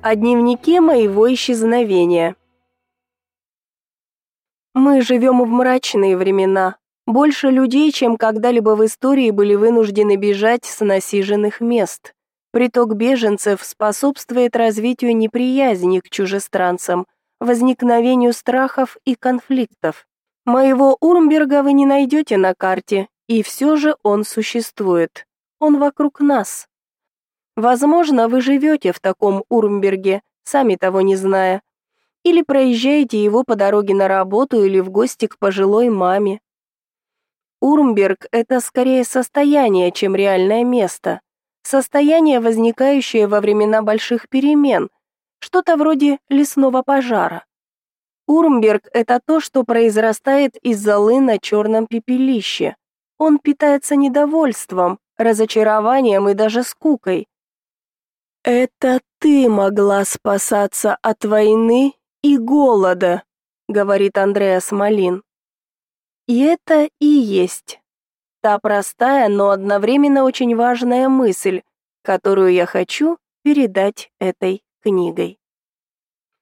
О дневнике моего исчезновения. Мы живем в мрачные времена. Больше людей, чем когда-либо в истории, были вынуждены бежать с насиженных мест. Приток беженцев способствует развитию неприязни к чужестранцам, возникновению страхов и конфликтов. Моего Урмберга вы не найдете на карте, и все же он существует. Он вокруг нас. Возможно, вы живете в таком Урмберге, сами того не зная, или проезжаете его по дороге на работу или в гости к пожилой маме. Урмберг – это скорее состояние, чем реальное место. Состояние, возникающее во времена больших перемен, что-то вроде лесного пожара. Урмберг – это то, что произрастает из золы на черном пепелище. Он питается недовольством, разочарованием и даже скукой. «Это ты могла спасаться от войны и голода», — говорит Андреас Малин. И это и есть та простая, но одновременно очень важная мысль, которую я хочу передать этой книгой.